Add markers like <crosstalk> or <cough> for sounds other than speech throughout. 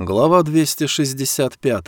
Глава 265.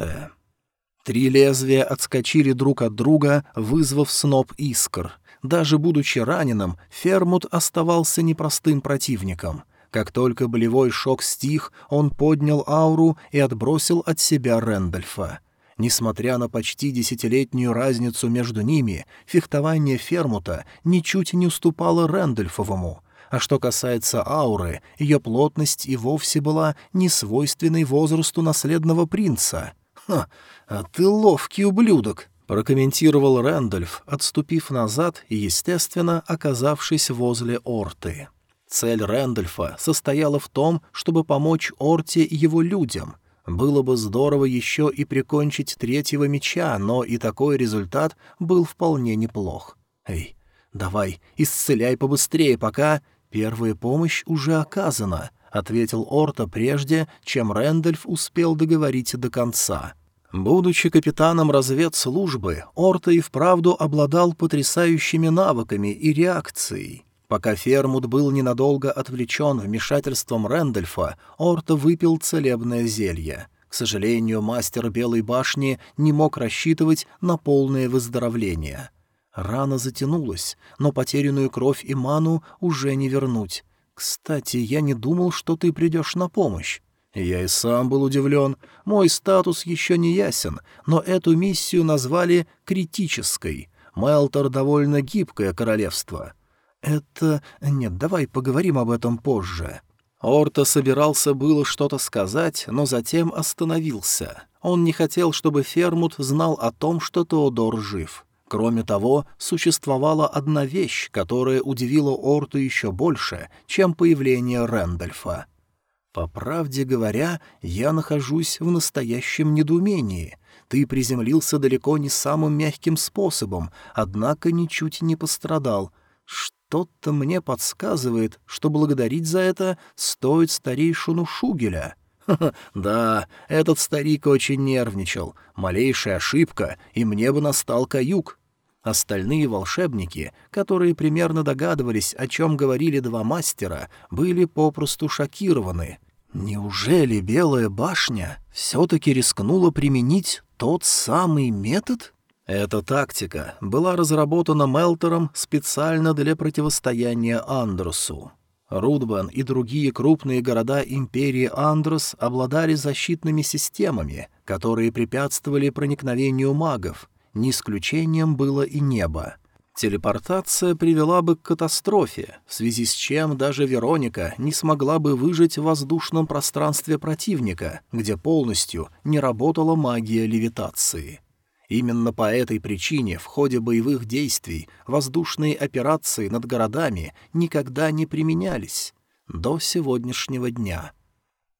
Три лезвия отскочили друг от друга, вызвав сноп искр. Даже будучи раненым, Фермут оставался непростым противником. Как только болевой шок стих, он поднял ауру и отбросил от себя Рэндольфа. Несмотря на почти десятилетнюю разницу между ними, фехтование Фермута ничуть не уступало Рэндольфовому — а что касается ауры, ее плотность и вовсе была не свойственной возрасту наследного принца. «Ха, а ты ловкий ублюдок!» — прокомментировал Рэндольф, отступив назад и, естественно, оказавшись возле Орты. Цель Рэндольфа состояла в том, чтобы помочь Орте и его людям. Было бы здорово еще и прикончить третьего меча, но и такой результат был вполне неплох. «Эй, давай, исцеляй побыстрее, пока...» «Первая помощь уже оказана», — ответил Орта прежде, чем Рэндольф успел договорить до конца. Будучи капитаном разведслужбы, Орта и вправду обладал потрясающими навыками и реакцией. Пока Фермут был ненадолго отвлечен вмешательством Рэндольфа, Орта выпил целебное зелье. К сожалению, мастер Белой башни не мог рассчитывать на полное выздоровление — Рана затянулась, но потерянную кровь и ману уже не вернуть. Кстати, я не думал, что ты придешь на помощь. Я и сам был удивлен. Мой статус еще не ясен, но эту миссию назвали критической. Мелтор довольно гибкое королевство. Это... Нет, давай поговорим об этом позже. Орта собирался было что-то сказать, но затем остановился. Он не хотел, чтобы Фермут знал о том, что Теодор жив. Кроме того, существовала одна вещь, которая удивила Орту еще больше, чем появление Рэндольфа. «По правде говоря, я нахожусь в настоящем недоумении. Ты приземлился далеко не самым мягким способом, однако ничуть не пострадал. Что-то мне подсказывает, что благодарить за это стоит старейшину Шугеля». <laughs> да, этот старик очень нервничал. Малейшая ошибка, и мне бы настал каюк. Остальные волшебники, которые примерно догадывались, о чем говорили два мастера, были попросту шокированы. Неужели Белая башня все-таки рискнула применить тот самый метод? Эта тактика была разработана Мелтором специально для противостояния Андросу. Рудбан и другие крупные города империи Андрос обладали защитными системами, которые препятствовали проникновению магов, не исключением было и небо. Телепортация привела бы к катастрофе, в связи с чем даже Вероника не смогла бы выжить в воздушном пространстве противника, где полностью не работала магия левитации. Именно по этой причине в ходе боевых действий воздушные операции над городами никогда не применялись до сегодняшнего дня.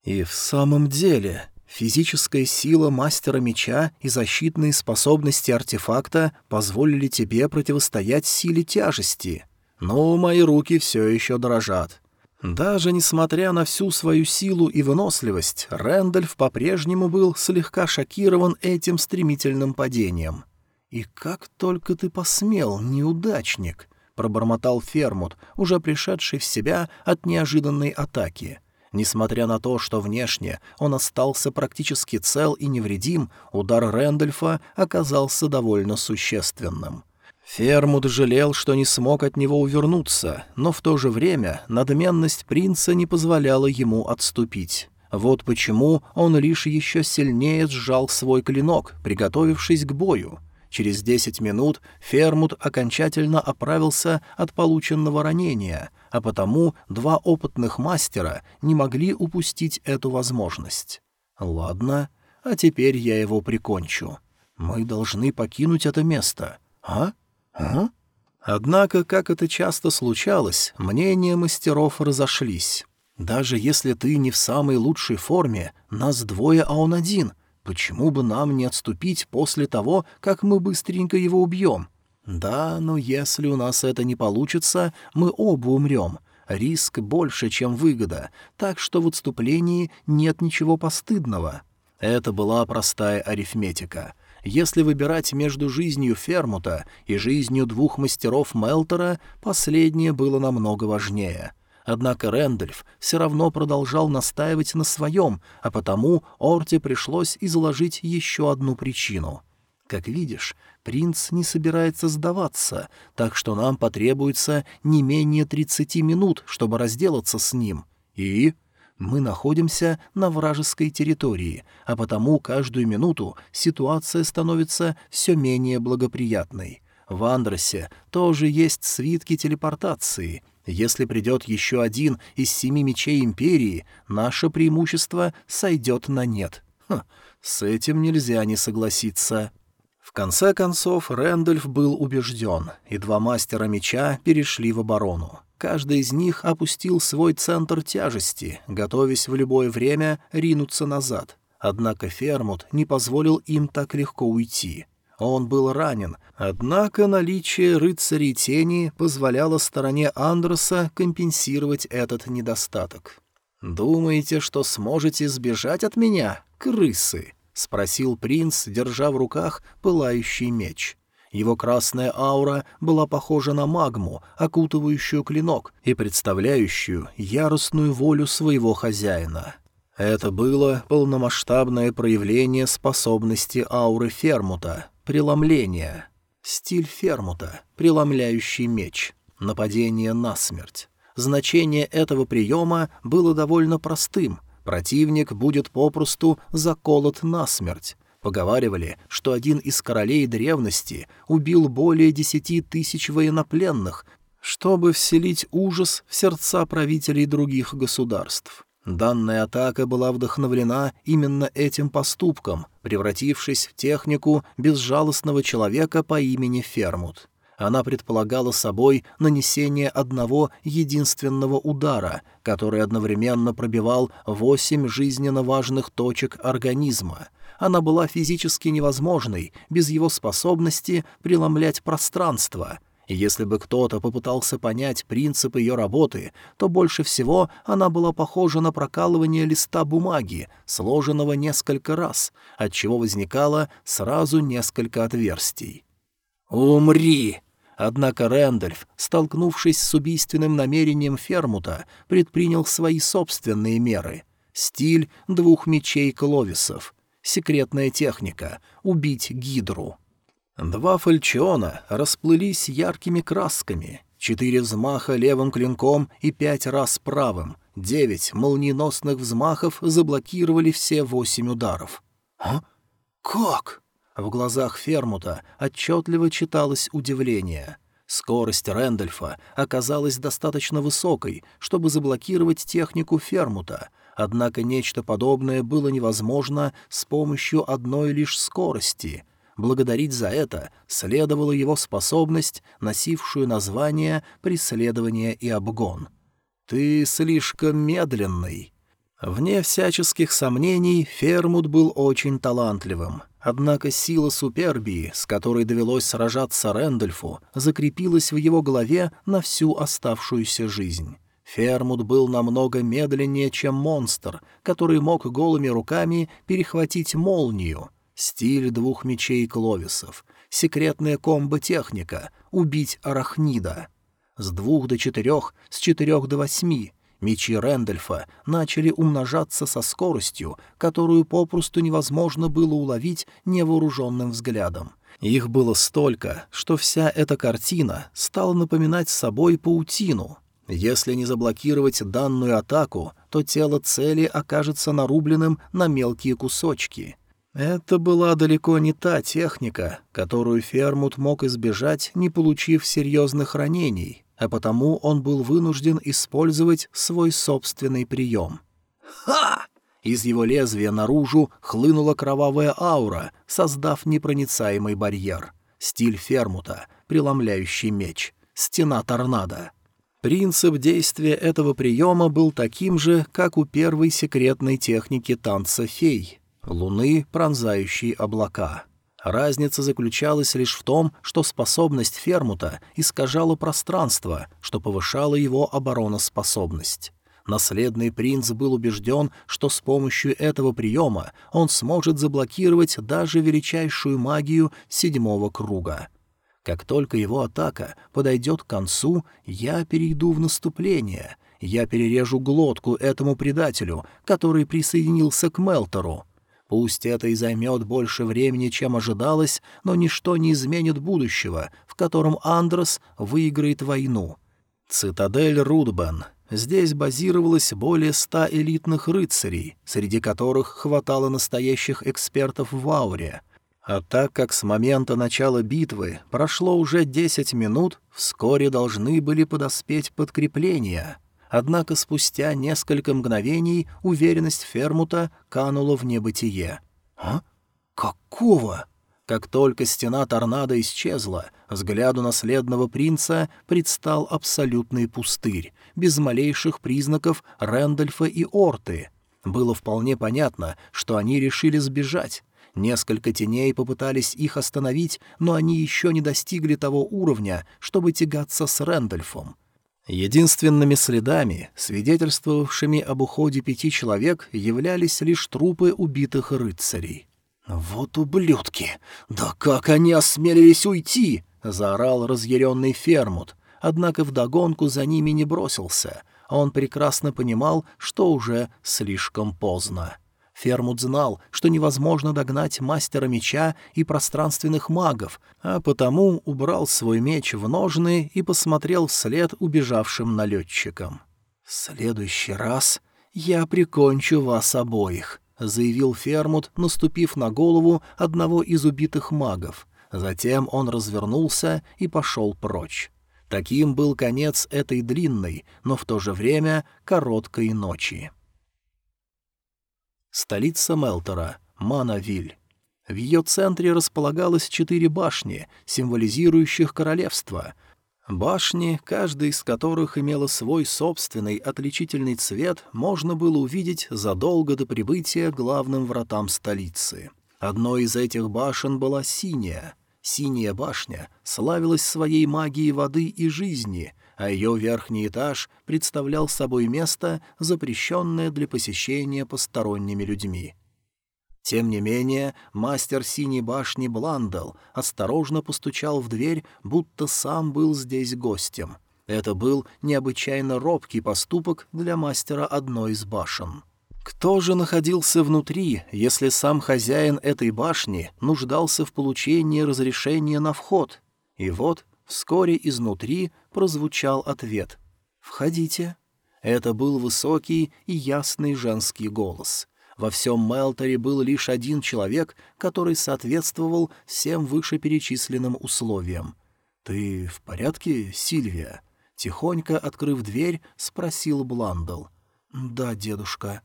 И в самом деле Физическая сила мастера меча и защитные способности артефакта позволили тебе противостоять силе тяжести. Но мои руки все еще дрожат. Даже несмотря на всю свою силу и выносливость, Рэндальф по-прежнему был слегка шокирован этим стремительным падением. «И как только ты посмел, неудачник!» — пробормотал Фермут, уже пришедший в себя от неожиданной атаки — Несмотря на то, что внешне он остался практически цел и невредим, удар Рэндольфа оказался довольно существенным. Фермут жалел, что не смог от него увернуться, но в то же время надменность принца не позволяла ему отступить. Вот почему он лишь еще сильнее сжал свой клинок, приготовившись к бою. Через десять минут Фермут окончательно оправился от полученного ранения, а потому два опытных мастера не могли упустить эту возможность. «Ладно, а теперь я его прикончу. Мы должны покинуть это место. А? А?» Однако, как это часто случалось, мнения мастеров разошлись. Даже если ты не в самой лучшей форме, нас двое, а он один. Почему бы нам не отступить после того, как мы быстренько его убьем? Да, но если у нас это не получится, мы оба умрем. Риск больше, чем выгода, так что в отступлении нет ничего постыдного. Это была простая арифметика. Если выбирать между жизнью Фермута и жизнью двух мастеров Мелтера, последнее было намного важнее. Однако Рэндольф все равно продолжал настаивать на своем, а потому Орте пришлось изложить еще одну причину. Как видишь, принц не собирается сдаваться, так что нам потребуется не менее тридцати минут, чтобы разделаться с ним. И мы находимся на вражеской территории, а потому каждую минуту ситуация становится все менее благоприятной. В Андросе тоже есть свитки телепортации. Если придет еще один из семи мечей Империи, наше преимущество сойдет на нет. Хм, с этим нельзя не согласиться. В конце концов, Рэндольф был убежден, и два мастера меча перешли в оборону. Каждый из них опустил свой центр тяжести, готовясь в любое время ринуться назад. Однако Фермут не позволил им так легко уйти. Он был ранен, однако наличие рыцарей тени позволяло стороне Андерса компенсировать этот недостаток. «Думаете, что сможете сбежать от меня, крысы?» — спросил принц, держа в руках пылающий меч. Его красная аура была похожа на магму, окутывающую клинок и представляющую яростную волю своего хозяина. Это было полномасштабное проявление способности ауры Фермута, Преломление. Стиль Фермута. Преломляющий меч. Нападение на смерть. Значение этого приема было довольно простым. Противник будет попросту заколот насмерть. Поговаривали, что один из королей древности убил более десяти тысяч военнопленных, чтобы вселить ужас в сердца правителей других государств. Данная атака была вдохновлена именно этим поступком, превратившись в технику безжалостного человека по имени Фермут. Она предполагала собой нанесение одного единственного удара, который одновременно пробивал восемь жизненно важных точек организма. Она была физически невозможной без его способности преломлять пространство — если бы кто-то попытался понять принцип ее работы, то больше всего она была похожа на прокалывание листа бумаги, сложенного несколько раз, отчего возникало сразу несколько отверстий. «Умри!» Однако Рэндольф, столкнувшись с убийственным намерением Фермута, предпринял свои собственные меры. Стиль двух мечей Кловисов. Секретная техника — убить Гидру. Два фальчиона расплылись яркими красками. Четыре взмаха левым клинком и пять раз правым. Девять молниеносных взмахов заблокировали все восемь ударов. «А? Как?» В глазах Фермута отчетливо читалось удивление. Скорость Рэндольфа оказалась достаточно высокой, чтобы заблокировать технику Фермута, однако нечто подобное было невозможно с помощью одной лишь скорости — Благодарить за это следовала его способность, носившую название «преследование и обгон». «Ты слишком медленный». Вне всяческих сомнений, Фермут был очень талантливым. Однако сила супербии, с которой довелось сражаться Рэндольфу, закрепилась в его голове на всю оставшуюся жизнь. Фермут был намного медленнее, чем монстр, который мог голыми руками перехватить молнию — Стиль двух мечей Кловисов. Секретная комбо-техника. Убить арахнида. С двух до четырех, с четырех до восьми. Мечи Рэндольфа начали умножаться со скоростью, которую попросту невозможно было уловить невооруженным взглядом. Их было столько, что вся эта картина стала напоминать собой паутину. Если не заблокировать данную атаку, то тело цели окажется нарубленным на мелкие кусочки. Это была далеко не та техника, которую Фермут мог избежать, не получив серьезных ранений, а потому он был вынужден использовать свой собственный прием. «Ха!» Из его лезвия наружу хлынула кровавая аура, создав непроницаемый барьер. Стиль Фермута, преломляющий меч. Стена торнадо. Принцип действия этого приема был таким же, как у первой секретной техники танца фей — луны, пронзающие облака. Разница заключалась лишь в том, что способность Фермута искажала пространство, что повышало его обороноспособность. Наследный принц был убежден, что с помощью этого приема он сможет заблокировать даже величайшую магию седьмого круга. Как только его атака подойдет к концу, я перейду в наступление. Я перережу глотку этому предателю, который присоединился к Мелтору. Пусть это и займет больше времени, чем ожидалось, но ничто не изменит будущего, в котором Андрос выиграет войну. Цитадель Рудбен. Здесь базировалось более ста элитных рыцарей, среди которых хватало настоящих экспертов в ауре. А так как с момента начала битвы прошло уже десять минут, вскоре должны были подоспеть подкрепления — Однако спустя несколько мгновений уверенность Фермута канула в небытие. «А? Какого?» Как только стена торнадо исчезла, взгляду наследного принца предстал абсолютный пустырь, без малейших признаков Рэндольфа и Орты. Было вполне понятно, что они решили сбежать. Несколько теней попытались их остановить, но они еще не достигли того уровня, чтобы тягаться с Рэндольфом. Единственными следами, свидетельствовавшими об уходе пяти человек, являлись лишь трупы убитых рыцарей. «Вот ублюдки! Да как они осмелились уйти!» — заорал разъяренный Фермут, однако вдогонку за ними не бросился. Он прекрасно понимал, что уже слишком поздно. Фермут знал, что невозможно догнать мастера меча и пространственных магов, а потому убрал свой меч в ножны и посмотрел вслед убежавшим налетчикам. «В следующий раз я прикончу вас обоих», — заявил Фермут, наступив на голову одного из убитых магов. Затем он развернулся и пошел прочь. Таким был конец этой длинной, но в то же время короткой ночи. Столица Мелтора, Манавиль. В ее центре располагалось четыре башни, символизирующих королевство. Башни, каждая из которых имела свой собственный отличительный цвет, можно было увидеть задолго до прибытия главным вратам столицы. Одной из этих башен была синяя. Синяя башня славилась своей магией воды и жизни, а ее верхний этаж представлял собой место, запрещенное для посещения посторонними людьми. Тем не менее, мастер Синей башни Бландел осторожно постучал в дверь, будто сам был здесь гостем. Это был необычайно робкий поступок для мастера одной из башен. Кто же находился внутри, если сам хозяин этой башни нуждался в получении разрешения на вход? И вот Вскоре изнутри прозвучал ответ. «Входите». Это был высокий и ясный женский голос. Во всем Мелторе был лишь один человек, который соответствовал всем вышеперечисленным условиям. «Ты в порядке, Сильвия?» Тихонько открыв дверь, спросил Бландл. «Да, дедушка».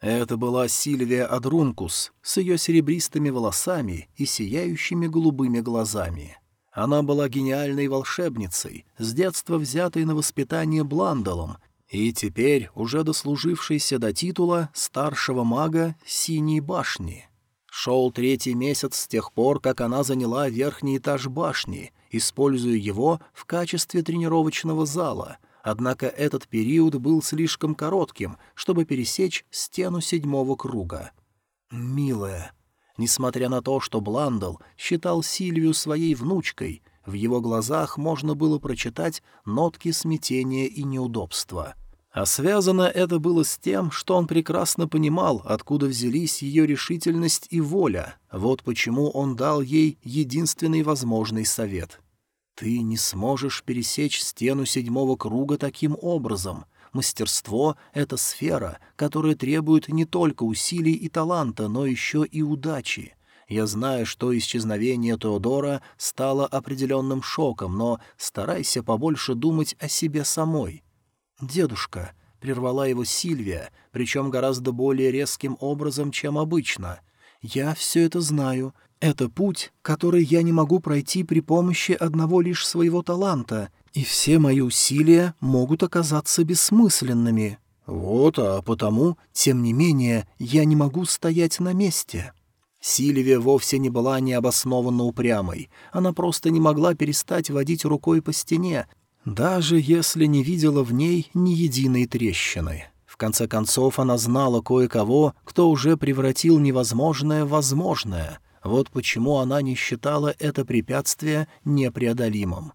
Это была Сильвия Адрункус с ее серебристыми волосами и сияющими голубыми глазами. Она была гениальной волшебницей, с детства взятой на воспитание Бландалом, и теперь уже дослужившейся до титула старшего мага Синей башни. Шел третий месяц с тех пор, как она заняла верхний этаж башни, используя его в качестве тренировочного зала, однако этот период был слишком коротким, чтобы пересечь стену седьмого круга. «Милая», Несмотря на то, что Бландл считал Сильвию своей внучкой, в его глазах можно было прочитать нотки смятения и неудобства. А связано это было с тем, что он прекрасно понимал, откуда взялись ее решительность и воля. Вот почему он дал ей единственный возможный совет. «Ты не сможешь пересечь стену седьмого круга таким образом. Мастерство — это сфера, которая требует не только усилий и таланта, но еще и удачи. Я знаю, что исчезновение Теодора стало определенным шоком, но старайся побольше думать о себе самой. «Дедушка», — прервала его Сильвия, причем гораздо более резким образом, чем обычно. «Я все это знаю. Это путь, который я не могу пройти при помощи одного лишь своего таланта, и все мои усилия могут оказаться бессмысленными. Вот, а потому, тем не менее, я не могу стоять на месте». Сильвия вовсе не была необоснованно упрямой, она просто не могла перестать водить рукой по стене, даже если не видела в ней ни единой трещины. В конце концов, она знала кое-кого, кто уже превратил невозможное в возможное. Вот почему она не считала это препятствие непреодолимым.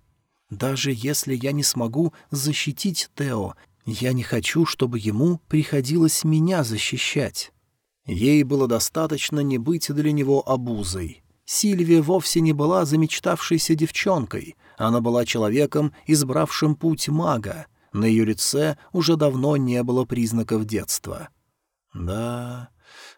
Даже если я не смогу защитить Тео, Я не хочу, чтобы ему приходилось меня защищать. Ей было достаточно не быть для него обузой. Сильвия вовсе не была замечтавшейся девчонкой, она была человеком, избравшим путь мага. На ее лице уже давно не было признаков детства. «Да,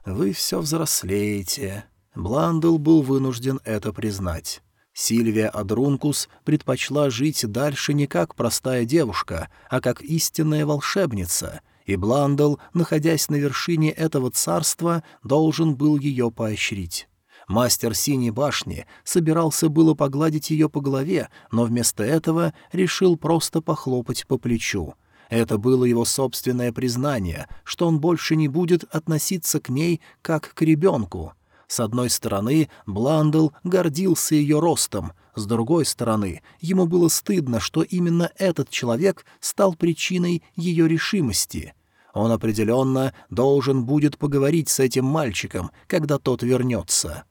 вы все взрослеете». Бландл был вынужден это признать. Сильвия Адрункус предпочла жить дальше не как простая девушка, а как истинная волшебница, и Бландл, находясь на вершине этого царства, должен был ее поощрить. Мастер Синей башни собирался было погладить ее по голове, но вместо этого решил просто похлопать по плечу. Это было его собственное признание, что он больше не будет относиться к ней как к ребенку — с одной стороны, Бландл гордился ее ростом, с другой стороны, ему было стыдно, что именно этот человек стал причиной ее решимости. Он определенно должен будет поговорить с этим мальчиком, когда тот вернется.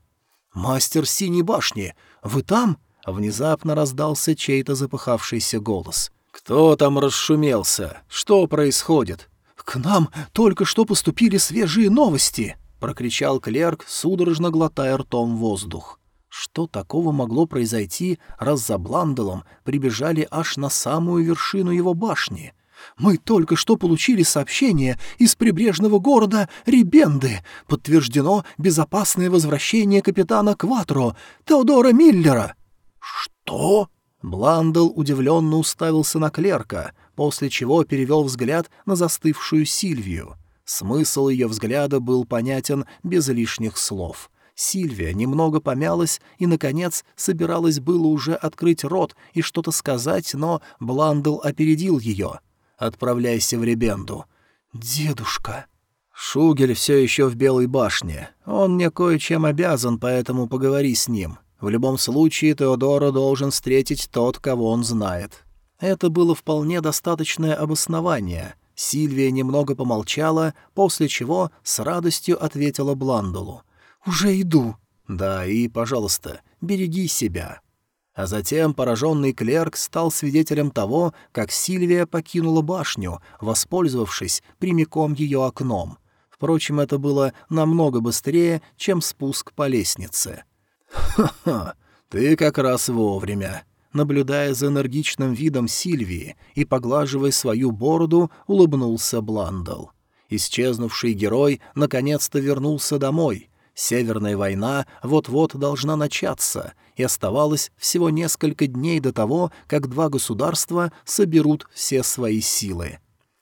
«Мастер Синей башни, вы там?» — внезапно раздался чей-то запыхавшийся голос. «Кто там расшумелся? Что происходит?» «К нам только что поступили свежие новости!» — прокричал клерк, судорожно глотая ртом воздух. Что такого могло произойти, раз за Бланделом прибежали аж на самую вершину его башни? «Мы только что получили сообщение из прибрежного города Рибенды. Подтверждено безопасное возвращение капитана Кватро, Теодора Миллера». «Что?» Бландел удивленно уставился на клерка, после чего перевел взгляд на застывшую Сильвию. Смысл ее взгляда был понятен без лишних слов. Сильвия немного помялась и, наконец, собиралась было уже открыть рот и что-то сказать, но Бландл опередил ее. «Отправляйся в Ребенду». «Дедушка...» «Шугель все еще в Белой башне. Он мне кое-чем обязан, поэтому поговори с ним. В любом случае Теодора должен встретить тот, кого он знает». Это было вполне достаточное обоснование — Сильвия немного помолчала, после чего с радостью ответила Бландулу. «Уже иду». «Да, и, пожалуйста, береги себя». А затем пораженный клерк стал свидетелем того, как Сильвия покинула башню, воспользовавшись прямиком ее окном. Впрочем, это было намного быстрее, чем спуск по лестнице. «Ха-ха, ты как раз вовремя», Наблюдая за энергичным видом Сильвии и поглаживая свою бороду, улыбнулся Бландл. Исчезнувший герой наконец-то вернулся домой. Северная война вот-вот должна начаться, и оставалось всего несколько дней до того, как два государства соберут все свои силы.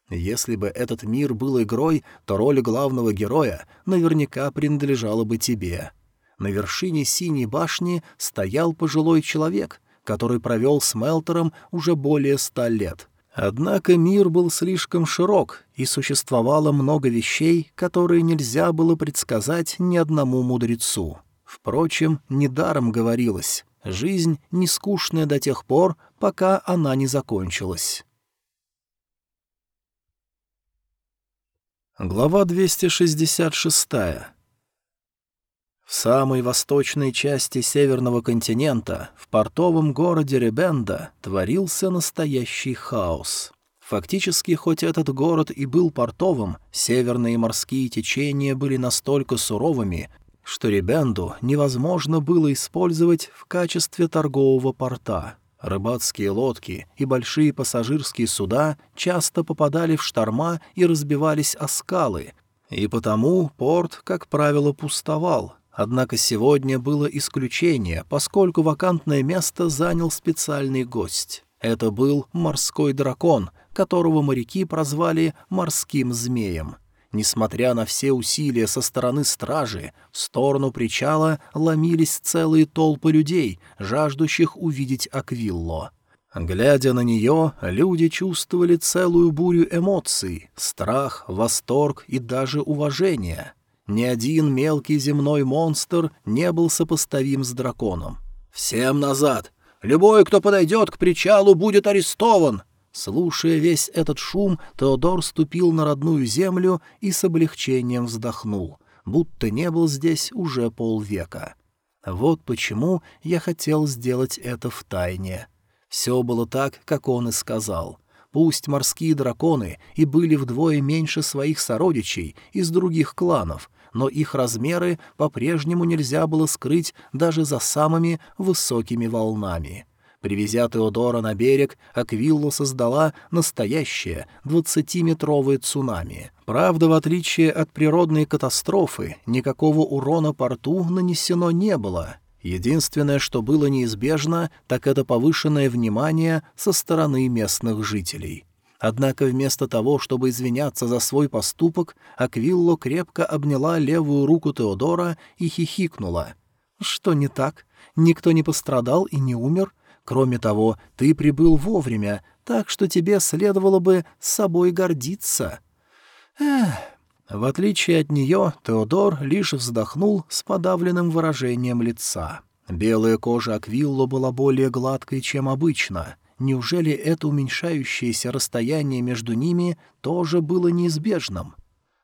Если бы этот мир был игрой, то роль главного героя наверняка принадлежала бы тебе. На вершине синей башни стоял пожилой человек — который провел с Мелтером уже более ста лет. Однако мир был слишком широк, и существовало много вещей, которые нельзя было предсказать ни одному мудрецу. Впрочем, недаром говорилось, жизнь не скучная до тех пор, пока она не закончилась. Глава 266. В самой восточной части северного континента, в портовом городе Ребенда, творился настоящий хаос. Фактически, хоть этот город и был портовым, северные морские течения были настолько суровыми, что Ребенду невозможно было использовать в качестве торгового порта. Рыбацкие лодки и большие пассажирские суда часто попадали в шторма и разбивались о скалы, и потому порт, как правило, пустовал, Однако сегодня было исключение, поскольку вакантное место занял специальный гость. Это был морской дракон, которого моряки прозвали «морским змеем». Несмотря на все усилия со стороны стражи, в сторону причала ломились целые толпы людей, жаждущих увидеть Аквилло. Глядя на нее, люди чувствовали целую бурю эмоций — страх, восторг и даже уважение. Ни один мелкий земной монстр не был сопоставим с драконом. «Всем назад! Любой, кто подойдет к причалу, будет арестован!» Слушая весь этот шум, Теодор ступил на родную землю и с облегчением вздохнул, будто не был здесь уже полвека. Вот почему я хотел сделать это в тайне. Все было так, как он и сказал. Пусть морские драконы и были вдвое меньше своих сородичей из других кланов, но их размеры по-прежнему нельзя было скрыть даже за самыми высокими волнами. Привезя Теодора на берег, Аквиллу создала настоящее двадцатиметровое цунами. Правда, в отличие от природной катастрофы, никакого урона порту нанесено не было. Единственное, что было неизбежно, так это повышенное внимание со стороны местных жителей. Однако вместо того, чтобы извиняться за свой поступок, Аквилло крепко обняла левую руку Теодора и хихикнула. «Что не так? Никто не пострадал и не умер? Кроме того, ты прибыл вовремя, так что тебе следовало бы с собой гордиться. Эх. В отличие от нее, Теодор лишь вздохнул с подавленным выражением лица. Белая кожа Аквилло была более гладкой, чем обычно. Неужели это уменьшающееся расстояние между ними тоже было неизбежным?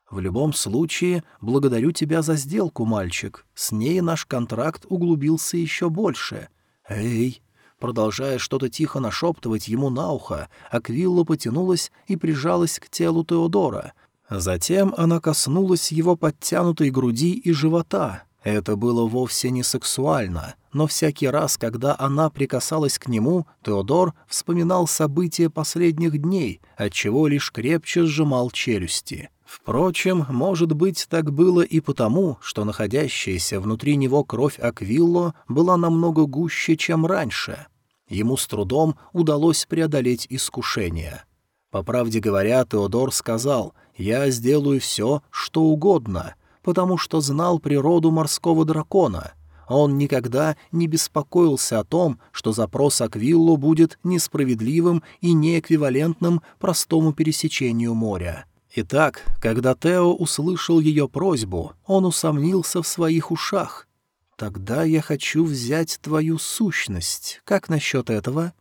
В любом случае, благодарю тебя за сделку, мальчик. С ней наш контракт углубился еще больше. Эй, Продолжая что-то тихо нашептывать ему на ухо, Аквилла потянулась и прижалась к телу Теодора. Затем она коснулась его подтянутой груди и живота. Это было вовсе не сексуально, но всякий раз, когда она прикасалась к нему, Теодор вспоминал события последних дней, отчего лишь крепче сжимал челюсти. Впрочем, может быть, так было и потому, что находящаяся внутри него кровь Аквилло была намного гуще, чем раньше. Ему с трудом удалось преодолеть искушение. По правде говоря, Теодор сказал, «Я сделаю все, что угодно», потому что знал природу морского дракона. Он никогда не беспокоился о том, что запрос Аквиллу будет несправедливым и неэквивалентным простому пересечению моря. Итак, когда Тео услышал ее просьбу, он усомнился в своих ушах — «Тогда я хочу взять твою сущность. Как насчет этого?»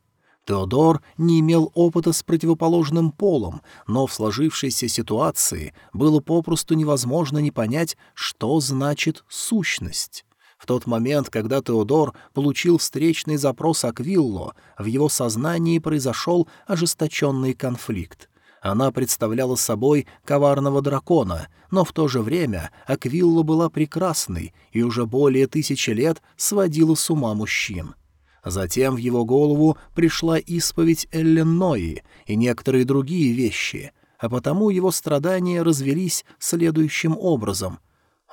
Теодор не имел опыта с противоположным полом, но в сложившейся ситуации было попросту невозможно не понять, что значит «сущность». В тот момент, когда Теодор получил встречный запрос Аквилло, в его сознании произошел ожесточенный конфликт. Она представляла собой коварного дракона, но в то же время Аквилла была прекрасной и уже более тысячи лет сводила с ума мужчин. Затем в его голову пришла исповедь Элленнои и некоторые другие вещи, а потому его страдания развелись следующим образом.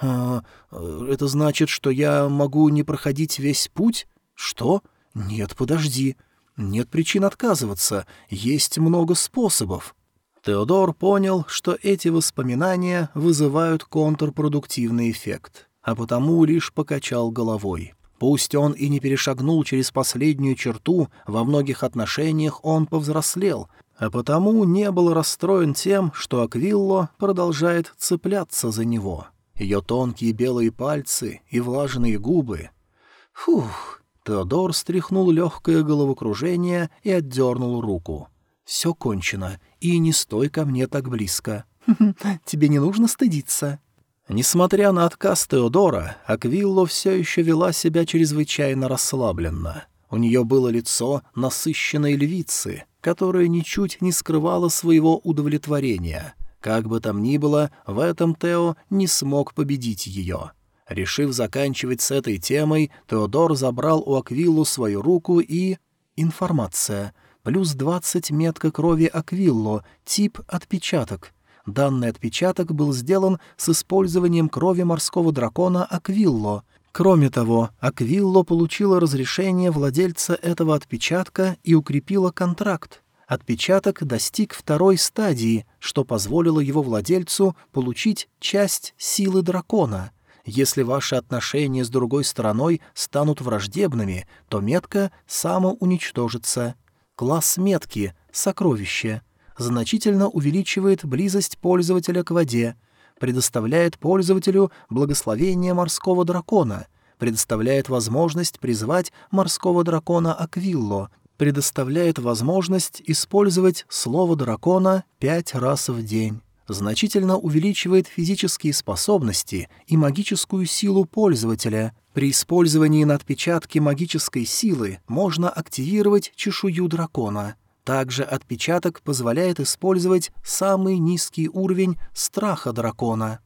«А, «Это значит, что я могу не проходить весь путь? Что? Нет, подожди. Нет причин отказываться. Есть много способов». Теодор понял, что эти воспоминания вызывают контрпродуктивный эффект, а потому лишь покачал головой. Пусть он и не перешагнул через последнюю черту, во многих отношениях он повзрослел, а потому не был расстроен тем, что Аквилло продолжает цепляться за него. Ее тонкие белые пальцы и влажные губы. Фух! Теодор стряхнул легкое головокружение и отдернул руку. «Все кончено, и не стой ко мне так близко. <laughs> Тебе не нужно стыдиться». Несмотря на отказ Теодора, Аквилло все еще вела себя чрезвычайно расслабленно. У нее было лицо насыщенной львицы, которая ничуть не скрывала своего удовлетворения. Как бы там ни было, в этом Тео не смог победить ее. Решив заканчивать с этой темой, Теодор забрал у Аквиллу свою руку и... Информация — плюс 20 метка крови Аквилло, тип отпечаток. Данный отпечаток был сделан с использованием крови морского дракона Аквилло. Кроме того, Аквилло получила разрешение владельца этого отпечатка и укрепила контракт. Отпечаток достиг второй стадии, что позволило его владельцу получить часть силы дракона. Если ваши отношения с другой стороной станут враждебными, то метка самоуничтожится. Класс метки «Сокровище» значительно увеличивает близость пользователя к воде, предоставляет пользователю благословение морского дракона, предоставляет возможность призвать морского дракона Аквилло, предоставляет возможность использовать слово дракона пять раз в день значительно увеличивает физические способности и магическую силу пользователя. При использовании на отпечатке магической силы можно активировать чешую дракона. Также отпечаток позволяет использовать самый низкий уровень страха дракона.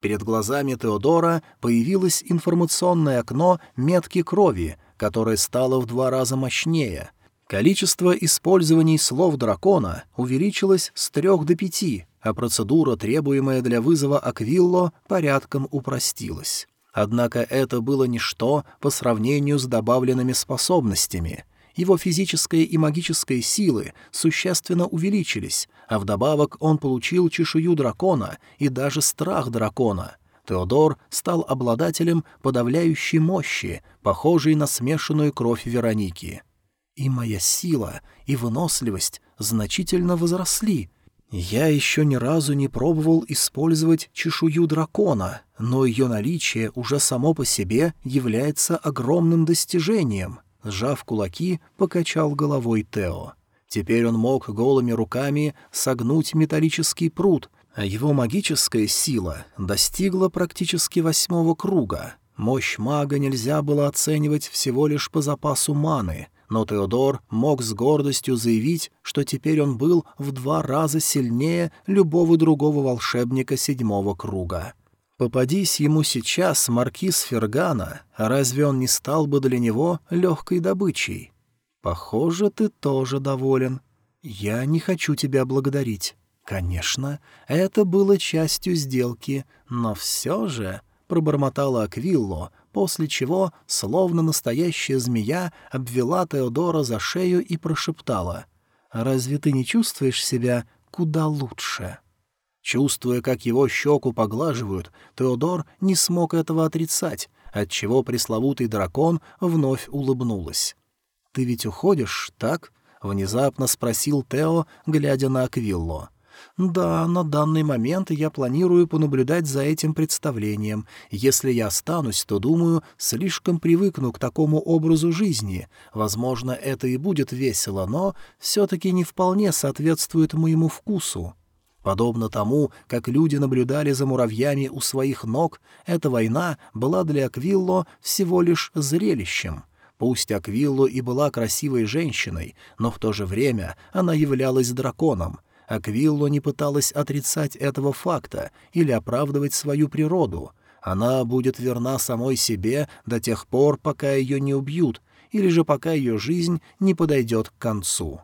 Перед глазами Теодора появилось информационное окно метки крови, которое стало в два раза мощнее. Количество использований слов дракона увеличилось с трех до пяти, а процедура, требуемая для вызова Аквилло, порядком упростилась. Однако это было ничто по сравнению с добавленными способностями. Его физическая и магическая силы существенно увеличились, а вдобавок он получил чешую дракона и даже страх дракона. Теодор стал обладателем подавляющей мощи, похожей на смешанную кровь Вероники. И моя сила и выносливость значительно возросли — я еще ни разу не пробовал использовать чешую дракона, но ее наличие уже само по себе является огромным достижением. Сжав кулаки, покачал головой Тео. Теперь он мог голыми руками согнуть металлический пруд, а его магическая сила достигла практически восьмого круга. Мощь мага нельзя было оценивать всего лишь по запасу маны, но Теодор мог с гордостью заявить, что теперь он был в два раза сильнее любого другого волшебника седьмого круга. Попадись ему сейчас маркиз Фергана, разве он не стал бы для него легкой добычей? Похоже, ты тоже доволен. Я не хочу тебя благодарить. Конечно, это было частью сделки, но все же, — пробормотала Аквилло, после чего, словно настоящая змея, обвела Теодора за шею и прошептала «Разве ты не чувствуешь себя куда лучше?» Чувствуя, как его щеку поглаживают, Теодор не смог этого отрицать, отчего пресловутый дракон вновь улыбнулась. «Ты ведь уходишь, так?» — внезапно спросил Тео, глядя на Аквилло. Да, на данный момент я планирую понаблюдать за этим представлением. Если я останусь, то, думаю, слишком привыкну к такому образу жизни. Возможно, это и будет весело, но все-таки не вполне соответствует моему вкусу. Подобно тому, как люди наблюдали за муравьями у своих ног, эта война была для Аквилло всего лишь зрелищем. Пусть Аквилло и была красивой женщиной, но в то же время она являлась драконом — Аквилло не пыталась отрицать этого факта или оправдывать свою природу. Она будет верна самой себе до тех пор, пока ее не убьют, или же пока ее жизнь не подойдет к концу.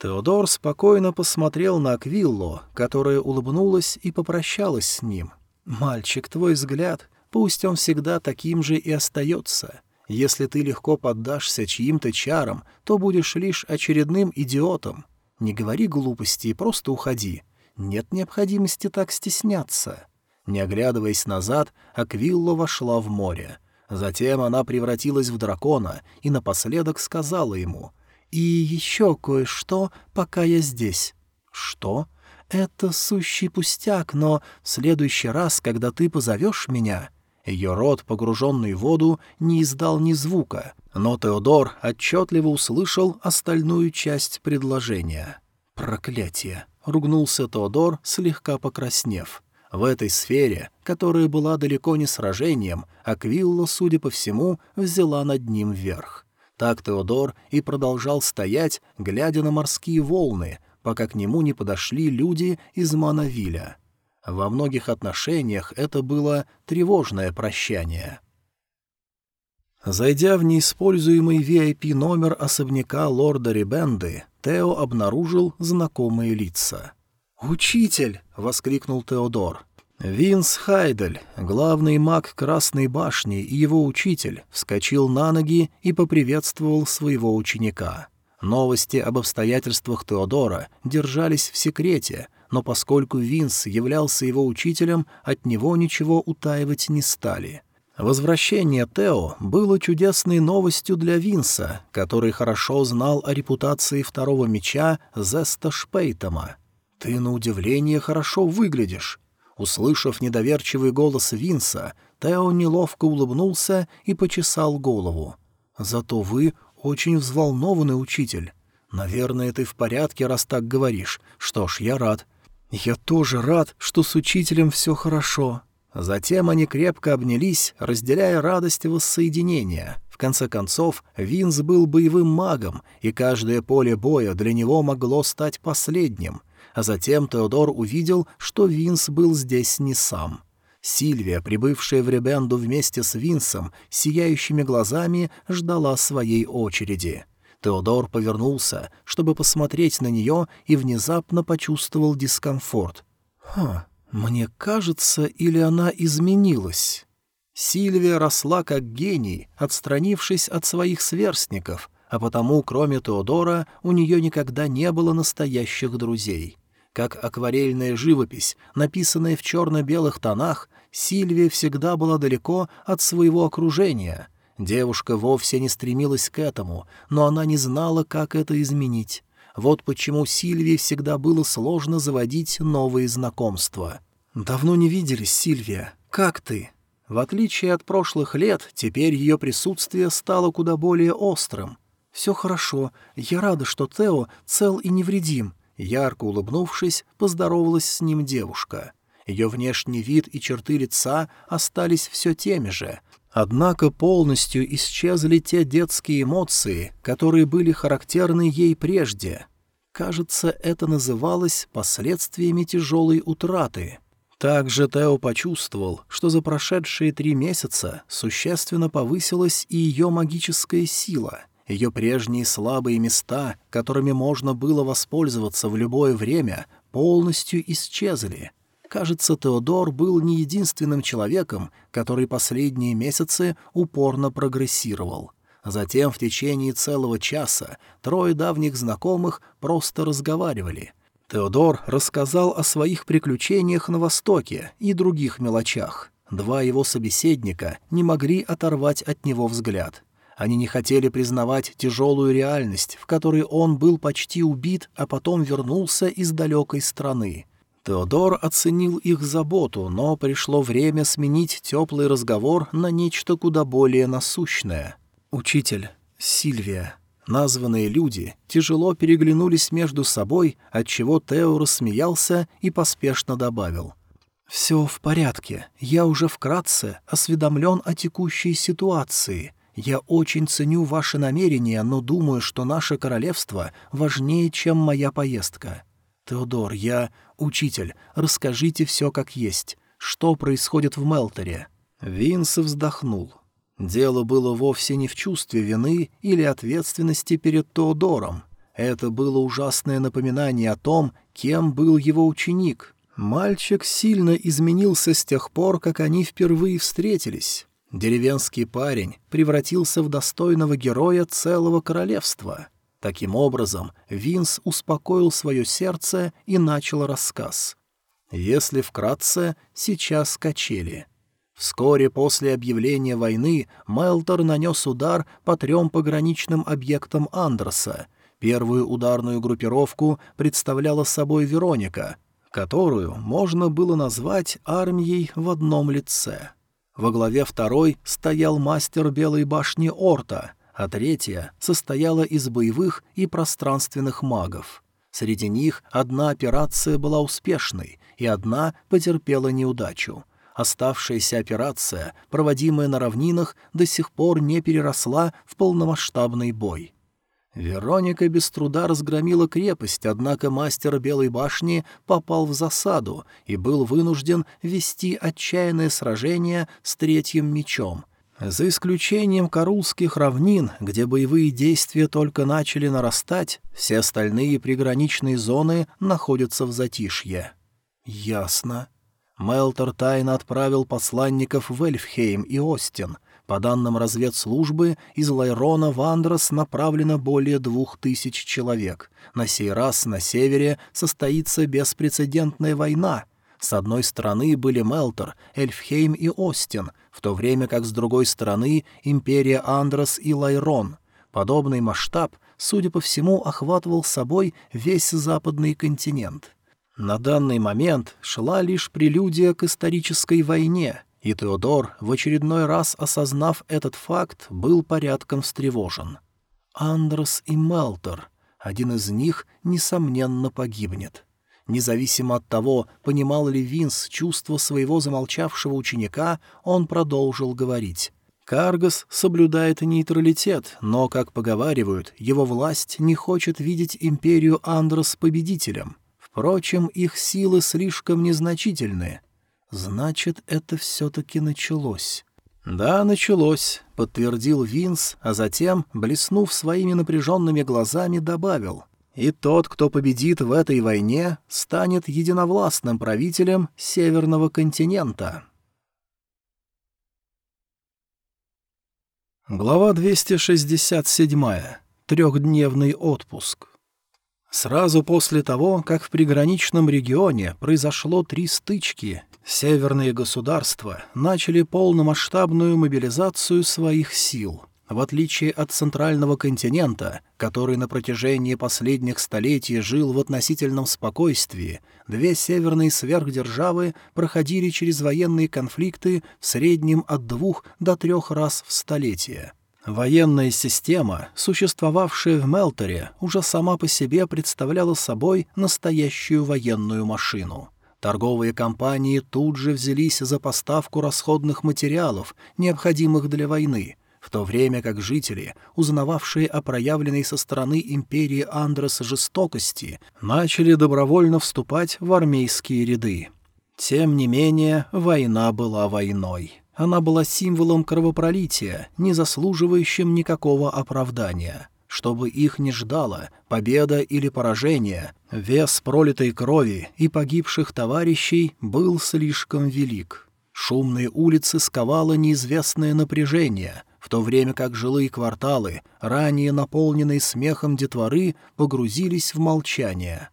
Теодор спокойно посмотрел на Аквилло, которая улыбнулась и попрощалась с ним. «Мальчик, твой взгляд, пусть он всегда таким же и остается. Если ты легко поддашься чьим-то чарам, то будешь лишь очередным идиотом. Не говори глупости и просто уходи. Нет необходимости так стесняться». Не оглядываясь назад, Аквилло вошла в море. Затем она превратилась в дракона и напоследок сказала ему «И еще кое-что, пока я здесь». «Что?» «Это сущий пустяк, но в следующий раз, когда ты позовешь меня...» Ее рот, погруженный в воду, не издал ни звука, но Теодор отчетливо услышал остальную часть предложения. «Проклятие!» — ругнулся Теодор, слегка покраснев. В этой сфере, которая была далеко не сражением, Аквилла, судя по всему, взяла над ним верх. Так Теодор и продолжал стоять, глядя на морские волны, пока к нему не подошли люди из Манавиля. Во многих отношениях это было тревожное прощание. Зайдя в неиспользуемый VIP-номер особняка лорда Рибенды, Тео обнаружил знакомые лица. «Учитель!» — воскликнул Теодор. Винс Хайдель, главный маг Красной башни и его учитель, вскочил на ноги и поприветствовал своего ученика. Новости об обстоятельствах Теодора держались в секрете, но поскольку Винс являлся его учителем, от него ничего утаивать не стали. Возвращение Тео было чудесной новостью для Винса, который хорошо знал о репутации второго меча Зеста Шпейтома. «Ты, на удивление, хорошо выглядишь». Услышав недоверчивый голос Винса, Тео неловко улыбнулся и почесал голову. «Зато вы очень взволнованный учитель. Наверное, ты в порядке, раз так говоришь. Что ж, я рад. «Я тоже рад, что с учителем все хорошо». Затем они крепко обнялись, разделяя радость воссоединения, в конце концов, Винс был боевым магом, и каждое поле боя для него могло стать последним. А затем Теодор увидел, что Винс был здесь не сам. Сильвия, прибывшая в Ребенду вместе с Винсом, сияющими глазами ждала своей очереди. Теодор повернулся, чтобы посмотреть на нее, и внезапно почувствовал дискомфорт. «Ха, мне кажется, или она изменилась?» Сильвия росла как гений, отстранившись от своих сверстников, а потому, кроме Теодора, у нее никогда не было настоящих друзей. Как акварельная живопись, написанная в черно-белых тонах, Сильвия всегда была далеко от своего окружения. Девушка вовсе не стремилась к этому, но она не знала, как это изменить. Вот почему Сильвии всегда было сложно заводить новые знакомства. «Давно не виделись, Сильвия. Как ты?» В отличие от прошлых лет, теперь ее присутствие стало куда более острым. «Все хорошо. Я рада, что Тео цел и невредим», — ярко улыбнувшись, поздоровалась с ним девушка. Ее внешний вид и черты лица остались все теми же, однако полностью исчезли те детские эмоции, которые были характерны ей прежде. Кажется, это называлось последствиями тяжелой утраты — также Тео почувствовал, что за прошедшие три месяца существенно повысилась и ее магическая сила. Ее прежние слабые места, которыми можно было воспользоваться в любое время, полностью исчезли. Кажется, Теодор был не единственным человеком, который последние месяцы упорно прогрессировал. Затем в течение целого часа трое давних знакомых просто разговаривали — Теодор рассказал о своих приключениях на Востоке и других мелочах. Два его собеседника не могли оторвать от него взгляд. Они не хотели признавать тяжелую реальность, в которой он был почти убит, а потом вернулся из далекой страны. Теодор оценил их заботу, но пришло время сменить теплый разговор на нечто куда более насущное. «Учитель, Сильвия, Названные люди тяжело переглянулись между собой, отчего Тео рассмеялся и поспешно добавил. «Все в порядке. Я уже вкратце осведомлен о текущей ситуации. Я очень ценю ваши намерения, но думаю, что наше королевство важнее, чем моя поездка. Теодор, я учитель, расскажите все как есть. Что происходит в Мелторе?» Винс вздохнул. Дело было вовсе не в чувстве вины или ответственности перед Теодором. Это было ужасное напоминание о том, кем был его ученик. Мальчик сильно изменился с тех пор, как они впервые встретились. Деревенский парень превратился в достойного героя целого королевства. Таким образом, Винс успокоил свое сердце и начал рассказ. Если вкратце, сейчас качели — Вскоре после объявления войны Мелтор нанес удар по трем пограничным объектам Андерса. Первую ударную группировку представляла собой Вероника, которую можно было назвать армией в одном лице. Во главе второй стоял мастер Белой башни Орта, а третья состояла из боевых и пространственных магов. Среди них одна операция была успешной, и одна потерпела неудачу — Оставшаяся операция, проводимая на равнинах, до сих пор не переросла в полномасштабный бой. Вероника без труда разгромила крепость, однако мастер Белой башни попал в засаду и был вынужден вести отчаянное сражение с третьим мечом. За исключением Карулских равнин, где боевые действия только начали нарастать, все остальные приграничные зоны находятся в затишье. «Ясно», Мелтор тайно отправил посланников в Эльфхейм и Остин. По данным разведслужбы, из Лайрона в Андрос направлено более двух тысяч человек. На сей раз на севере состоится беспрецедентная война. С одной стороны были Мелтор, Эльфхейм и Остин, в то время как с другой стороны империя Андрос и Лайрон. Подобный масштаб, судя по всему, охватывал собой весь западный континент. На данный момент шла лишь прелюдия к исторической войне, и Теодор, в очередной раз осознав этот факт, был порядком встревожен. Андрос и Мелтор, один из них, несомненно, погибнет. Независимо от того, понимал ли Винс чувство своего замолчавшего ученика, он продолжил говорить. Каргас соблюдает нейтралитет, но, как поговаривают, его власть не хочет видеть империю Андрос победителем. Впрочем, их силы слишком незначительны. Значит, это все-таки началось. «Да, началось», — подтвердил Винс, а затем, блеснув своими напряженными глазами, добавил. «И тот, кто победит в этой войне, станет единовластным правителем Северного континента». Глава 267. Трехдневный отпуск. Сразу после того, как в приграничном регионе произошло три стычки, северные государства начали полномасштабную мобилизацию своих сил. В отличие от центрального континента, который на протяжении последних столетий жил в относительном спокойствии, две северные сверхдержавы проходили через военные конфликты в среднем от двух до трех раз в столетие. Военная система, существовавшая в Мелторе, уже сама по себе представляла собой настоящую военную машину. Торговые компании тут же взялись за поставку расходных материалов, необходимых для войны, в то время как жители, узнававшие о проявленной со стороны империи Андрес жестокости, начали добровольно вступать в армейские ряды. Тем не менее, война была войной. Она была символом кровопролития, не заслуживающим никакого оправдания. Чтобы их не ждало победа или поражение, вес пролитой крови и погибших товарищей был слишком велик. Шумные улицы сковало неизвестное напряжение, в то время как жилые кварталы, ранее наполненные смехом детворы, погрузились в молчание.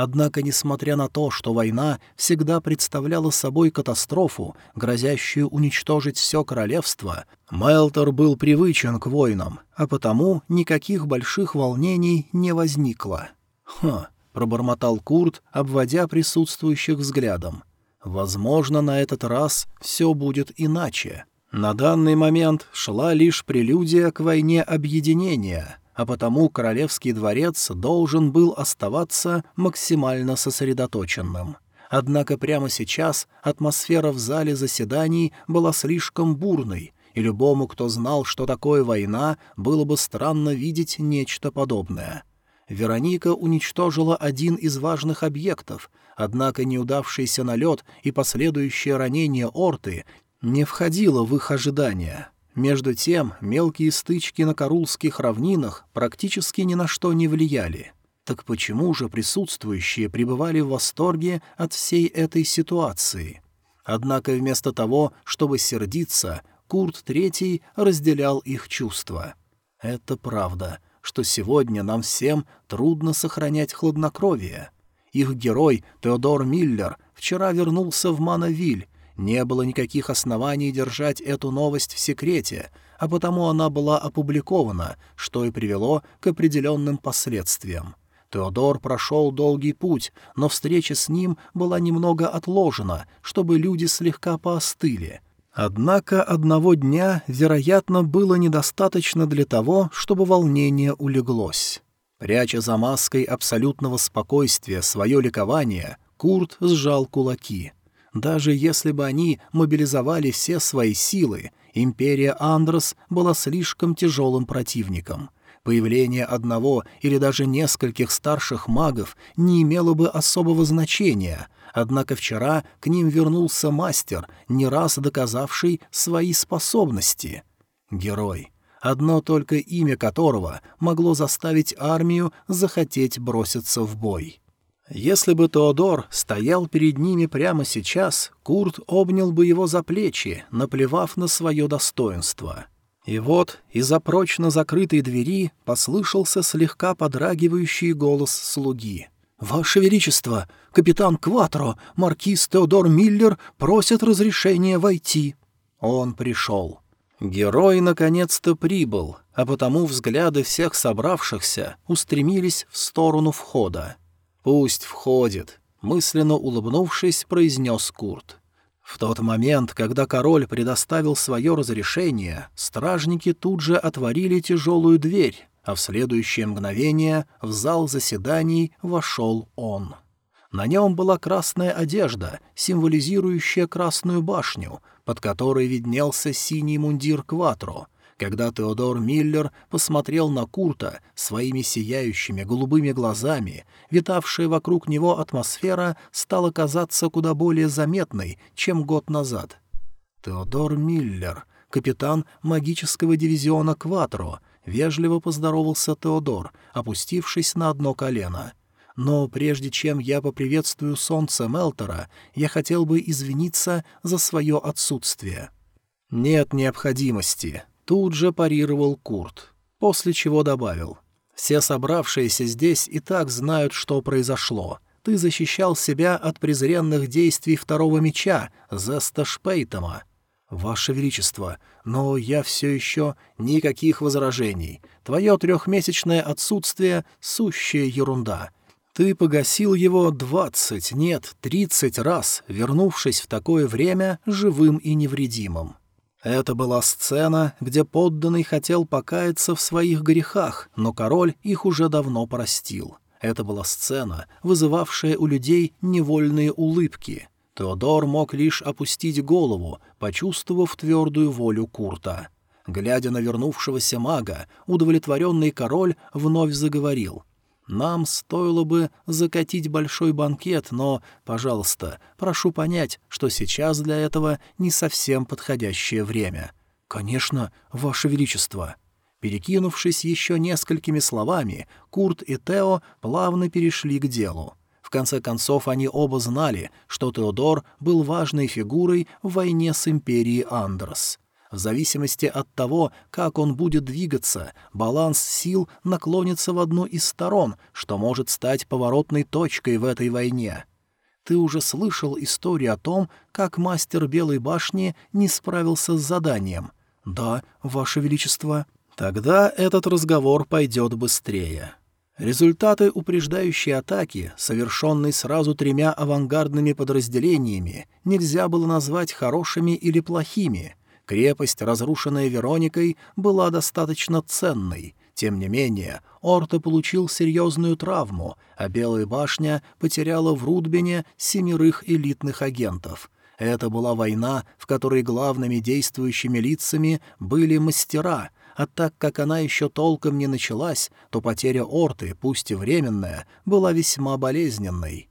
Однако, несмотря на то, что война всегда представляла собой катастрофу, грозящую уничтожить все королевство, Мелтор был привычен к войнам, а потому никаких больших волнений не возникло. «Хм», — пробормотал Курт, обводя присутствующих взглядом. «Возможно, на этот раз все будет иначе». На данный момент шла лишь прелюдия к войне объединения, а потому королевский дворец должен был оставаться максимально сосредоточенным. Однако прямо сейчас атмосфера в зале заседаний была слишком бурной, и любому, кто знал, что такое война, было бы странно видеть нечто подобное. Вероника уничтожила один из важных объектов, однако неудавшийся налет и последующее ранение Орты не входило в их ожидания. Между тем, мелкие стычки на Карулских равнинах практически ни на что не влияли. Так почему же присутствующие пребывали в восторге от всей этой ситуации? Однако вместо того, чтобы сердиться, Курт Третий разделял их чувства. Это правда, что сегодня нам всем трудно сохранять хладнокровие. Их герой Теодор Миллер вчера вернулся в Манавиль, не было никаких оснований держать эту новость в секрете, а потому она была опубликована, что и привело к определенным последствиям. Теодор прошел долгий путь, но встреча с ним была немного отложена, чтобы люди слегка поостыли. Однако одного дня, вероятно, было недостаточно для того, чтобы волнение улеглось. Пряча за маской абсолютного спокойствия свое ликование, Курт сжал кулаки — даже если бы они мобилизовали все свои силы, империя Андрос была слишком тяжелым противником. Появление одного или даже нескольких старших магов не имело бы особого значения, однако вчера к ним вернулся мастер, не раз доказавший свои способности. Герой — одно только имя которого могло заставить армию захотеть броситься в бой. Если бы Теодор стоял перед ними прямо сейчас, Курт обнял бы его за плечи, наплевав на свое достоинство. И вот из-за прочно закрытой двери послышался слегка подрагивающий голос слуги. «Ваше Величество, капитан Кватро, маркиз Теодор Миллер просят разрешения войти». Он пришел. Герой наконец-то прибыл, а потому взгляды всех собравшихся устремились в сторону входа. «Пусть входит», — мысленно улыбнувшись, произнес Курт. В тот момент, когда король предоставил свое разрешение, стражники тут же отворили тяжелую дверь, а в следующее мгновение в зал заседаний вошел он. На нем была красная одежда, символизирующая Красную башню, под которой виднелся синий мундир Кватро. Когда Теодор Миллер посмотрел на Курта своими сияющими голубыми глазами, витавшая вокруг него атмосфера стала казаться куда более заметной, чем год назад. Теодор Миллер, капитан магического дивизиона Кватро, вежливо поздоровался Теодор, опустившись на одно колено. Но прежде чем я поприветствую солнце Мелтора, я хотел бы извиниться за свое отсутствие. «Нет необходимости», — тут же парировал Курт, после чего добавил. «Все собравшиеся здесь и так знают, что произошло. Ты защищал себя от презренных действий второго меча, Зеста Шпейтома. «Ваше Величество, но я все еще... Никаких возражений. Твое трехмесячное отсутствие — сущая ерунда. Ты погасил его двадцать, нет, тридцать раз, вернувшись в такое время живым и невредимым. Это была сцена, где подданный хотел покаяться в своих грехах, но король их уже давно простил. Это была сцена, вызывавшая у людей невольные улыбки. Теодор мог лишь опустить голову, почувствовав твердую волю Курта. Глядя на вернувшегося мага, удовлетворенный король вновь заговорил. Нам стоило бы закатить большой банкет, но, пожалуйста, прошу понять, что сейчас для этого не совсем подходящее время. Конечно, Ваше Величество. Перекинувшись еще несколькими словами, Курт и Тео плавно перешли к делу. В конце концов, они оба знали, что Теодор был важной фигурой в войне с империей Андерс. В зависимости от того, как он будет двигаться, баланс сил наклонится в одну из сторон, что может стать поворотной точкой в этой войне. Ты уже слышал историю о том, как мастер Белой башни не справился с заданием. Да, Ваше Величество. Тогда этот разговор пойдет быстрее. Результаты упреждающей атаки, совершенной сразу тремя авангардными подразделениями, нельзя было назвать хорошими или плохими — Крепость, разрушенная Вероникой, была достаточно ценной. Тем не менее, Орто получил серьезную травму, а Белая башня потеряла в Рудбине семерых элитных агентов. Это была война, в которой главными действующими лицами были мастера, а так как она еще толком не началась, то потеря Орты, пусть и временная, была весьма болезненной.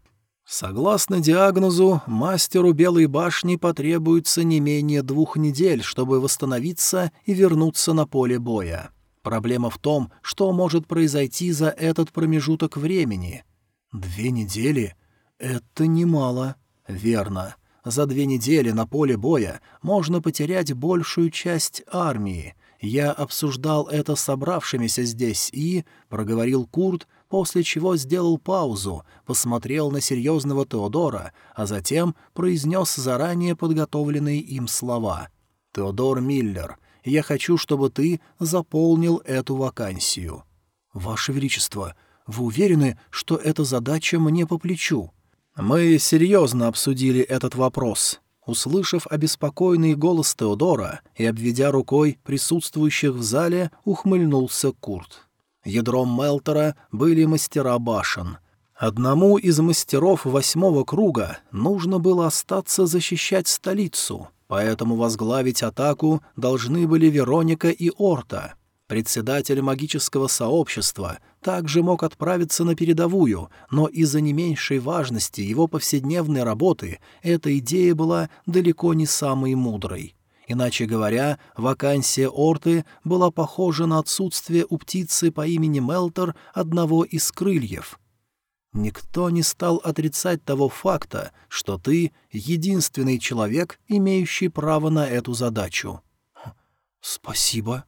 Согласно диагнозу, мастеру Белой башни потребуется не менее двух недель, чтобы восстановиться и вернуться на поле боя. Проблема в том, что может произойти за этот промежуток времени. Две недели? Это немало. Верно. За две недели на поле боя можно потерять большую часть армии. Я обсуждал это с собравшимися здесь и, — проговорил Курт, после чего сделал паузу, посмотрел на серьезного Теодора, а затем произнес заранее подготовленные им слова. «Теодор Миллер, я хочу, чтобы ты заполнил эту вакансию». «Ваше Величество, вы уверены, что эта задача мне по плечу?» «Мы серьезно обсудили этот вопрос». Услышав обеспокоенный голос Теодора и обведя рукой присутствующих в зале, ухмыльнулся Курт. Ядром Мелтера были мастера башен. Одному из мастеров восьмого круга нужно было остаться защищать столицу, поэтому возглавить атаку должны были Вероника и Орта. Председатель магического сообщества также мог отправиться на передовую, но из-за не меньшей важности его повседневной работы эта идея была далеко не самой мудрой. Иначе говоря, вакансия Орты была похожа на отсутствие у птицы по имени Мелтор одного из крыльев. Никто не стал отрицать того факта, что ты — единственный человек, имеющий право на эту задачу. «Спасибо.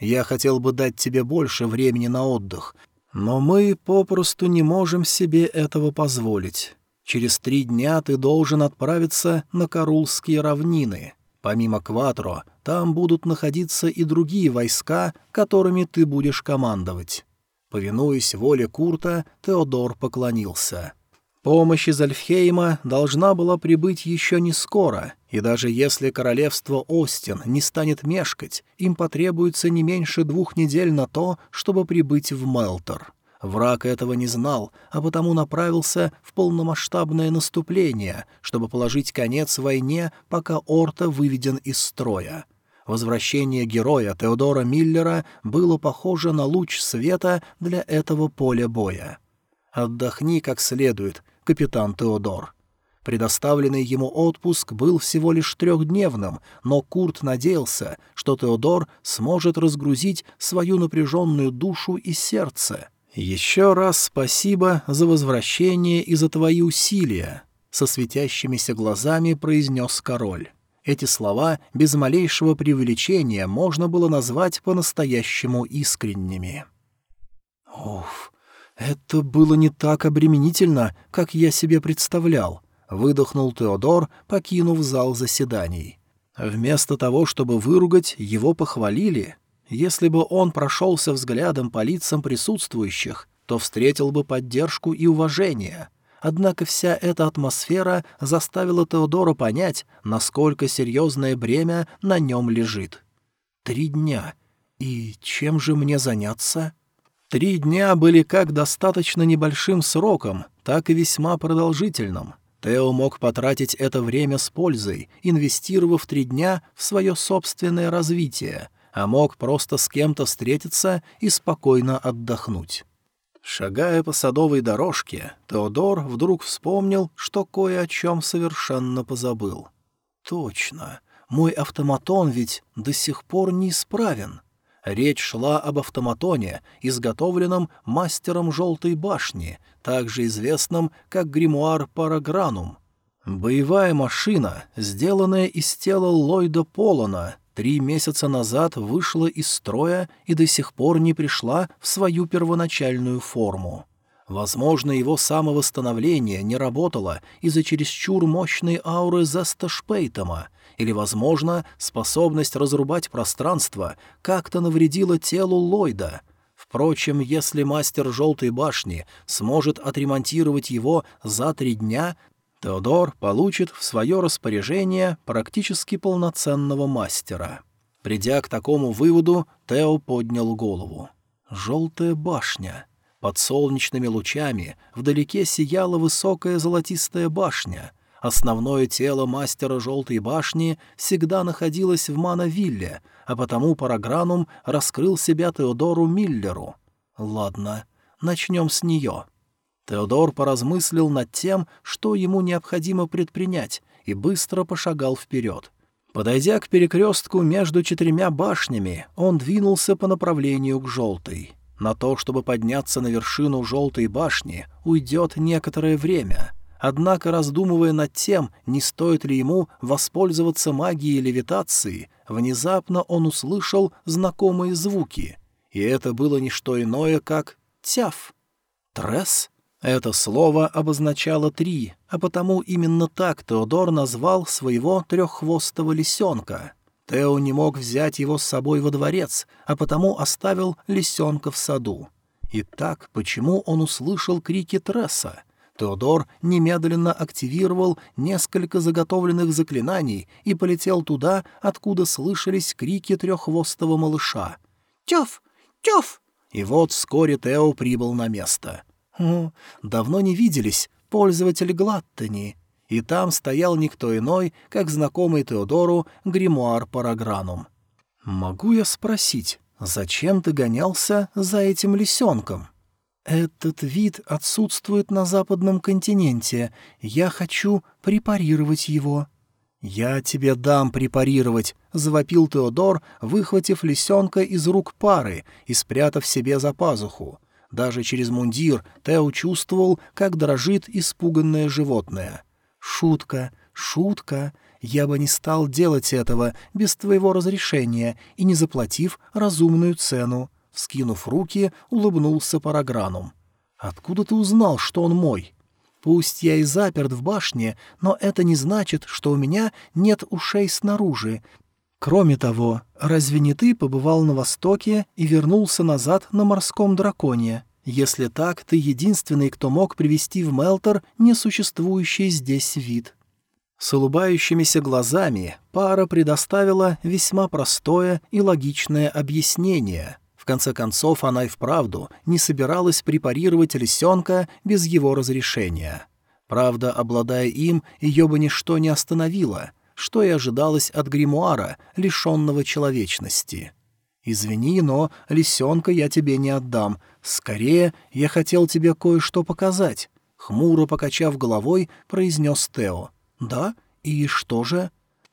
Я хотел бы дать тебе больше времени на отдых, но мы попросту не можем себе этого позволить. Через три дня ты должен отправиться на Карулские равнины». Помимо Кватро, там будут находиться и другие войска, которыми ты будешь командовать». Повинуясь воле Курта, Теодор поклонился. Помощь из Альфхейма должна была прибыть еще не скоро, и даже если королевство Остин не станет мешкать, им потребуется не меньше двух недель на то, чтобы прибыть в Мелтор. Враг этого не знал, а потому направился в полномасштабное наступление, чтобы положить конец войне, пока Орта выведен из строя. Возвращение героя Теодора Миллера было похоже на луч света для этого поля боя. «Отдохни как следует, капитан Теодор». Предоставленный ему отпуск был всего лишь трехдневным, но Курт надеялся, что Теодор сможет разгрузить свою напряженную душу и сердце. «Еще раз спасибо за возвращение и за твои усилия», — со светящимися глазами произнес король. Эти слова без малейшего преувеличения можно было назвать по-настоящему искренними. «Уф, это было не так обременительно, как я себе представлял», — выдохнул Теодор, покинув зал заседаний. Вместо того, чтобы выругать, его похвалили. Если бы он прошелся взглядом по лицам присутствующих, то встретил бы поддержку и уважение — Однако вся эта атмосфера заставила Теодора понять, насколько серьезное бремя на нем лежит. Три дня. И чем же мне заняться? Три дня были как достаточно небольшим сроком, так и весьма продолжительным. Тео мог потратить это время с пользой, инвестировав три дня в свое собственное развитие, а мог просто с кем-то встретиться и спокойно отдохнуть. Шагая по садовой дорожке, Теодор вдруг вспомнил, что кое о чем совершенно позабыл. «Точно, мой автоматон ведь до сих пор неисправен». Речь шла об автоматоне, изготовленном мастером «Желтой башни», также известном как гримуар Парагранум. Боевая машина, сделанная из тела Ллойда Полона, три месяца назад вышла из строя и до сих пор не пришла в свою первоначальную форму. Возможно, его самовосстановление не работало из-за чересчур мощной ауры Зеста Шпейтема, или, возможно, способность разрубать пространство как-то навредила телу Ллойда. Впрочем, если мастер Желтой башни сможет отремонтировать его за три дня, Теодор получит в свое распоряжение практически полноценного мастера. Придя к такому выводу, Тео поднял голову. «Желтая башня». Под солнечными лучами вдалеке сияла высокая золотистая башня. Основное тело мастера Желтой башни всегда находилось в Манавилле, а потому Парагранум раскрыл себя Теодору Миллеру. «Ладно, начнем с нее». Теодор поразмыслил над тем, что ему необходимо предпринять, и быстро пошагал вперед. Подойдя к перекрестку между четырьмя башнями, он двинулся по направлению к желтой. На то, чтобы подняться на вершину желтой башни, уйдет некоторое время. Однако, раздумывая над тем, не стоит ли ему воспользоваться магией левитации, внезапно он услышал знакомые звуки. И это было не что иное, как «тяф». «Тресс?» Это слово обозначало три, а потому именно так Теодор назвал своего треххвостого лисенка. Тео не мог взять его с собой во дворец, а потому оставил лисенка в саду. Итак, почему он услышал крики Тресса? Теодор немедленно активировал несколько заготовленных заклинаний и полетел туда, откуда слышались крики треххвостого малыша. «Тёф! Тёф!» И вот вскоре Тео прибыл на место — давно не виделись, пользователь Глаттани. И там стоял никто иной, как знакомый Теодору гримуар Парагранум. «Могу я спросить, зачем ты гонялся за этим лисенком?» «Этот вид отсутствует на западном континенте. Я хочу препарировать его». «Я тебе дам препарировать», — завопил Теодор, выхватив лисенка из рук пары и спрятав себе за пазуху. Даже через мундир Тео чувствовал, как дрожит испуганное животное. «Шутка, шутка. Я бы не стал делать этого без твоего разрешения и не заплатив разумную цену». Скинув руки, улыбнулся Параграном. «Откуда ты узнал, что он мой?» «Пусть я и заперт в башне, но это не значит, что у меня нет ушей снаружи. Кроме того, разве не ты побывал на Востоке и вернулся назад на морском драконе? Если так, ты единственный, кто мог привести в Мелтор несуществующий здесь вид». С улыбающимися глазами пара предоставила весьма простое и логичное объяснение. В конце концов, она и вправду не собиралась препарировать лисенка без его разрешения. Правда, обладая им, ее бы ничто не остановило, что и ожидалось от гримуара, лишенного человечности. «Извини, но лисенка я тебе не отдам. Скорее, я хотел тебе кое-что показать», — хмуро покачав головой, произнес Тео. «Да? И что же?»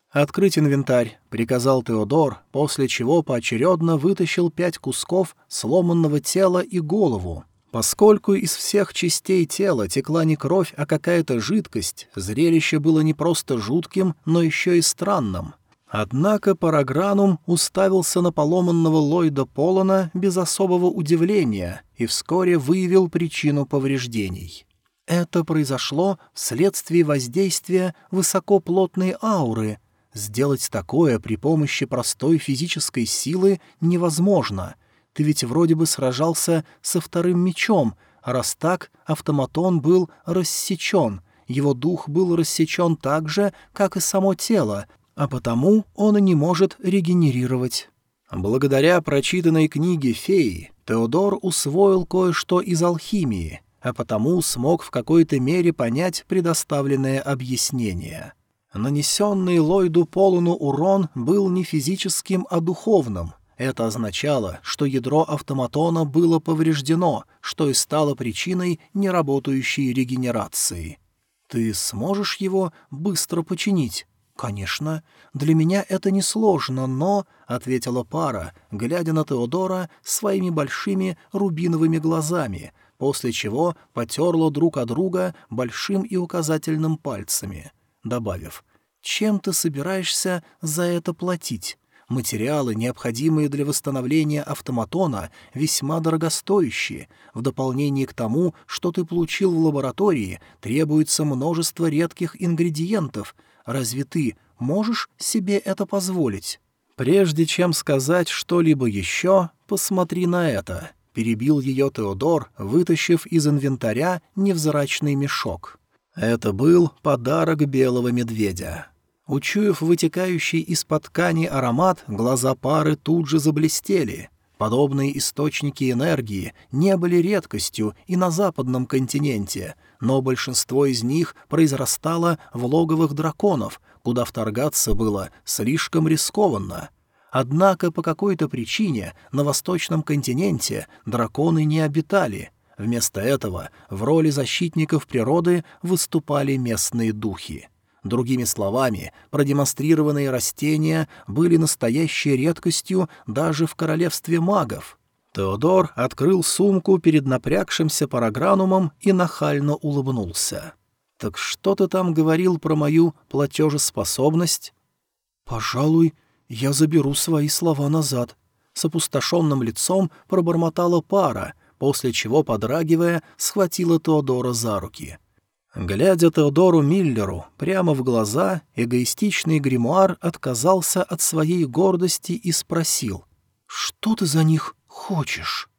«Открыть инвентарь», — приказал Теодор, после чего поочередно вытащил пять кусков сломанного тела и голову. Поскольку из всех частей тела текла не кровь, а какая-то жидкость, зрелище было не просто жутким, но еще и странным. Однако Парагранум уставился на поломанного Ллойда Полона без особого удивления и вскоре выявил причину повреждений. Это произошло вследствие воздействия высокоплотной ауры. Сделать такое при помощи простой физической силы невозможно. Ты ведь вроде бы сражался со вторым мечом, а раз так, автоматон был рассечен. Его дух был рассечен так же, как и само тело, а потому он и не может регенерировать. Благодаря прочитанной книге «Феи» Теодор усвоил кое-что из алхимии — а потому смог в какой-то мере понять предоставленное объяснение. Нанесенный Ллойду Полуну урон был не физическим, а духовным. Это означало, что ядро автоматона было повреждено, что и стало причиной неработающей регенерации. «Ты сможешь его быстро починить?» «Конечно. Для меня это несложно, но...» — ответила пара, глядя на Теодора своими большими рубиновыми глазами — после чего потерла друг от друга большим и указательным пальцами, добавив «Чем ты собираешься за это платить?» Материалы, необходимые для восстановления автоматона, весьма дорогостоящие. В дополнение к тому, что ты получил в лаборатории, требуется множество редких ингредиентов. Разве ты можешь себе это позволить? Прежде чем сказать что-либо еще, посмотри на это перебил ее Теодор, вытащив из инвентаря невзрачный мешок. Это был подарок белого медведя. Учуяв вытекающий из-под ткани аромат, глаза пары тут же заблестели. Подобные источники энергии не были редкостью и на западном континенте, но большинство из них произрастало в логовых драконов, куда вторгаться было слишком рискованно — Однако по какой-то причине на восточном континенте драконы не обитали. Вместо этого в роли защитников природы выступали местные духи. Другими словами, продемонстрированные растения были настоящей редкостью даже в королевстве магов. Теодор открыл сумку перед напрягшимся парагранумом и нахально улыбнулся. «Так что ты там говорил про мою платежеспособность?» «Пожалуй, «Я заберу свои слова назад», — с опустошенным лицом пробормотала пара, после чего, подрагивая, схватила Теодора за руки. Глядя Теодору Миллеру прямо в глаза, эгоистичный гримуар отказался от своей гордости и спросил, «Что ты за них хочешь?»